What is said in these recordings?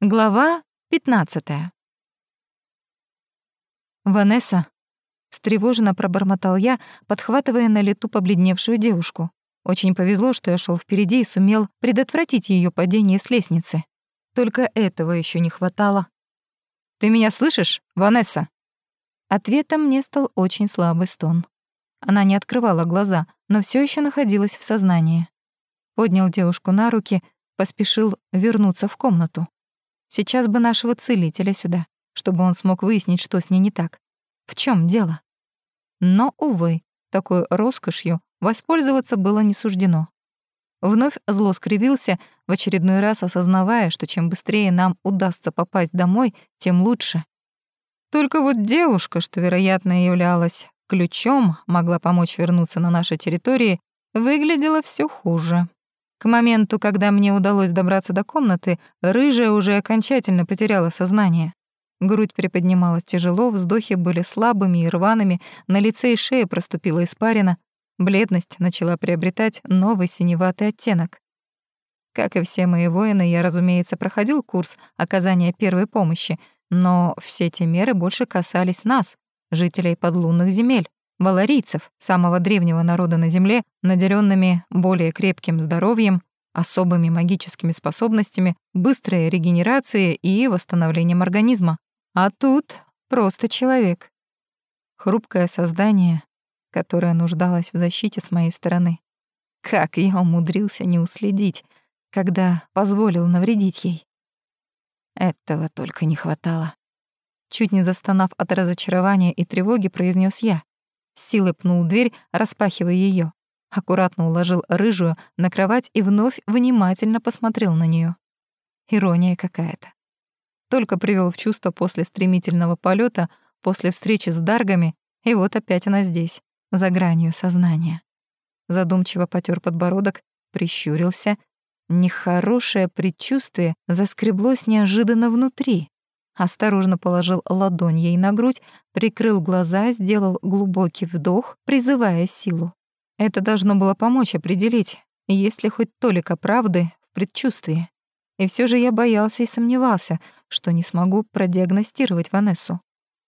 Глава 15. «Ванесса», — встревоженно пробормотал я, подхватывая на лету побледневшую девушку. Очень повезло, что я шел впереди и сумел предотвратить ее падение с лестницы. Только этого еще не хватало. «Ты меня слышишь, Ванесса?» Ответом мне стал очень слабый стон. Она не открывала глаза, но все еще находилась в сознании. Поднял девушку на руки, поспешил вернуться в комнату. Сейчас бы нашего целителя сюда, чтобы он смог выяснить, что с ней не так. В чем дело? Но, увы, такой роскошью воспользоваться было не суждено. Вновь зло скривился, в очередной раз осознавая, что чем быстрее нам удастся попасть домой, тем лучше. Только вот девушка, что, вероятно, являлась ключом, могла помочь вернуться на наши территории, выглядела все хуже. К моменту, когда мне удалось добраться до комнаты, рыжая уже окончательно потеряла сознание. Грудь приподнималась тяжело, вздохи были слабыми и рваными, на лице и шее проступила испарина, бледность начала приобретать новый синеватый оттенок. Как и все мои воины, я, разумеется, проходил курс оказания первой помощи, но все эти меры больше касались нас, жителей подлунных земель валарийцев, самого древнего народа на Земле, наделенными более крепким здоровьем, особыми магическими способностями, быстрой регенерацией и восстановлением организма. А тут просто человек. Хрупкое создание, которое нуждалось в защите с моей стороны. Как я умудрился не уследить, когда позволил навредить ей. Этого только не хватало. Чуть не застонав от разочарования и тревоги, произнес я силой пнул дверь, распахивая ее. Аккуратно уложил рыжую на кровать и вновь внимательно посмотрел на нее. Ирония какая-то. Только привел в чувство после стремительного полета, после встречи с Даргами, и вот опять она здесь, за гранью сознания. Задумчиво потер подбородок, прищурился. Нехорошее предчувствие заскреблось неожиданно внутри. Осторожно положил ладонь ей на грудь, прикрыл глаза, сделал глубокий вдох, призывая силу. Это должно было помочь определить, есть ли хоть толика правды в предчувствии. И все же я боялся и сомневался, что не смогу продиагностировать Ванессу.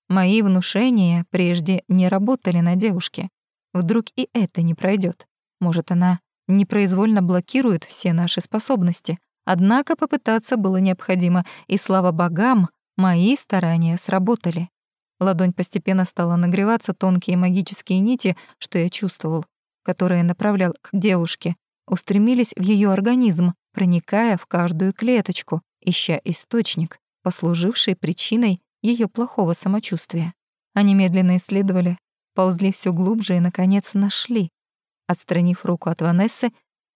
Мои внушения прежде не работали на девушке. Вдруг и это не пройдет. Может, она непроизвольно блокирует все наши способности. Однако попытаться было необходимо, и слава богам, Мои старания сработали. Ладонь постепенно стала нагреваться, тонкие магические нити, что я чувствовал, которые направлял к девушке, устремились в ее организм, проникая в каждую клеточку, ища источник, послуживший причиной ее плохого самочувствия. Они медленно исследовали, ползли все глубже и, наконец, нашли. Отстранив руку от Ванессы,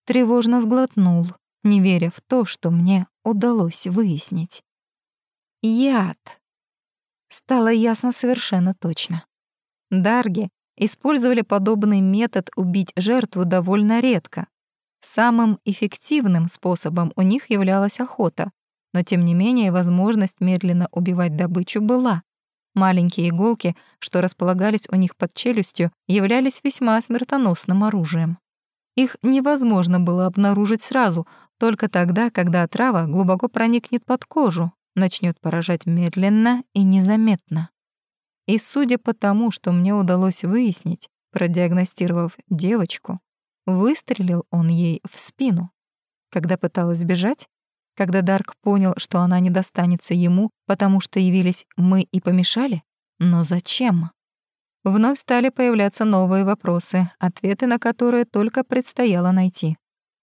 тревожно сглотнул, не веря в то, что мне удалось выяснить. Яд. Стало ясно совершенно точно. Дарги использовали подобный метод убить жертву довольно редко. Самым эффективным способом у них являлась охота, но тем не менее возможность медленно убивать добычу была. Маленькие иголки, что располагались у них под челюстью, являлись весьма смертоносным оружием. Их невозможно было обнаружить сразу, только тогда, когда отрава глубоко проникнет под кожу, начнет поражать медленно и незаметно. И судя по тому, что мне удалось выяснить, продиагностировав девочку, выстрелил он ей в спину. Когда пыталась бежать, когда Дарк понял, что она не достанется ему, потому что явились мы и помешали? Но зачем? Вновь стали появляться новые вопросы, ответы на которые только предстояло найти.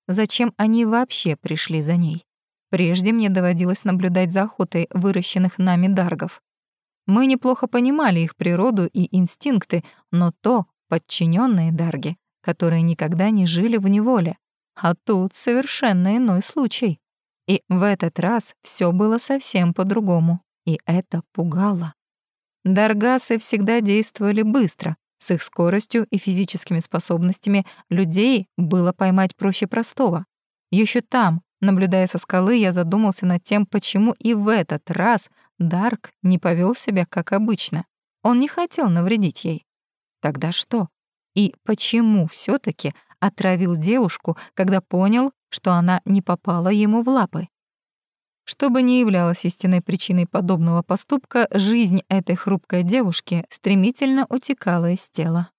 Зачем они вообще пришли за ней? Прежде мне доводилось наблюдать за охотой выращенных нами даргов. Мы неплохо понимали их природу и инстинкты, но то подчиненные дарги, которые никогда не жили в неволе. А тут совершенно иной случай. И в этот раз все было совсем по-другому, и это пугало. Даргасы всегда действовали быстро, с их скоростью и физическими способностями людей было поймать проще простого. Еще там, Наблюдая со скалы, я задумался над тем, почему и в этот раз Дарк не повел себя как обычно. Он не хотел навредить ей. Тогда что? И почему все таки отравил девушку, когда понял, что она не попала ему в лапы? Что бы ни являлось истинной причиной подобного поступка, жизнь этой хрупкой девушки стремительно утекала из тела.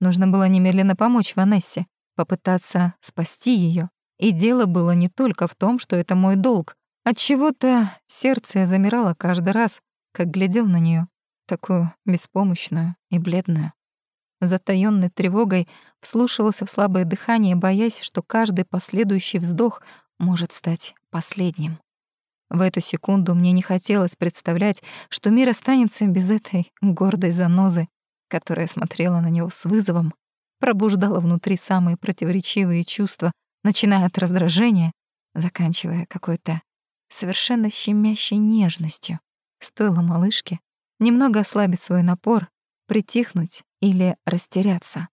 Нужно было немедленно помочь Ванессе, попытаться спасти ее. И дело было не только в том, что это мой долг. От чего-то сердце замирало каждый раз, как глядел на нее, такую беспомощную и бледную. Затаённой тревогой вслушивался в слабое дыхание, боясь, что каждый последующий вздох может стать последним. В эту секунду мне не хотелось представлять, что мир останется без этой гордой занозы, которая смотрела на него с вызовом, пробуждала внутри самые противоречивые чувства, начиная от раздражения, заканчивая какой-то совершенно щемящей нежностью. Стоило малышке немного ослабить свой напор, притихнуть или растеряться.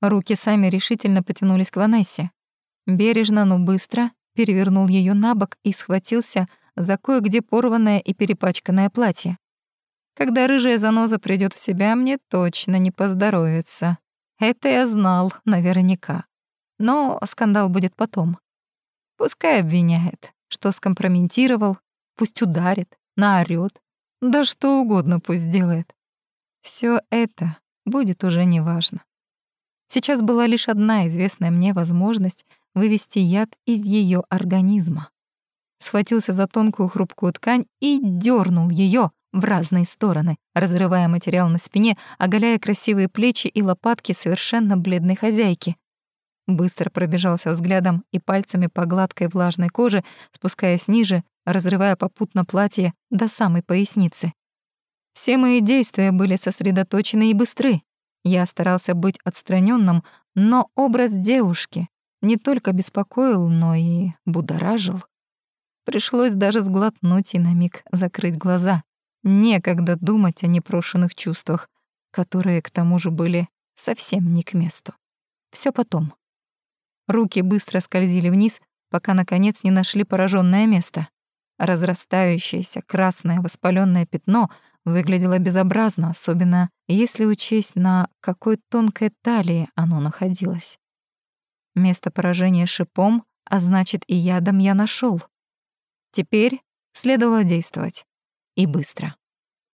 Руки сами решительно потянулись к Ванессе. Бережно, но быстро перевернул ее на бок и схватился за кое-где порванное и перепачканное платье. Когда рыжая заноза придет в себя, мне точно не поздоровится. Это я знал наверняка. Но скандал будет потом. Пускай обвиняет, что скомпрометировал, пусть ударит, наорёт, да что угодно пусть делает. Все это будет уже неважно. Сейчас была лишь одна известная мне возможность вывести яд из ее организма. Схватился за тонкую хрупкую ткань и дернул ее в разные стороны, разрывая материал на спине, оголяя красивые плечи и лопатки совершенно бледной хозяйки. Быстро пробежался взглядом и пальцами по гладкой влажной коже, спускаясь ниже, разрывая попутно платье до самой поясницы. Все мои действия были сосредоточены и быстры. Я старался быть отстраненным, но образ девушки не только беспокоил, но и будоражил. Пришлось даже сглотнуть и на миг закрыть глаза. Некогда думать о непрошенных чувствах, которые, к тому же, были совсем не к месту. Все потом. Руки быстро скользили вниз, пока, наконец, не нашли пораженное место. Разрастающееся красное воспаленное пятно выглядело безобразно, особенно если учесть, на какой тонкой талии оно находилось. Место поражения шипом, а значит и ядом я нашел. Теперь следовало действовать. И быстро.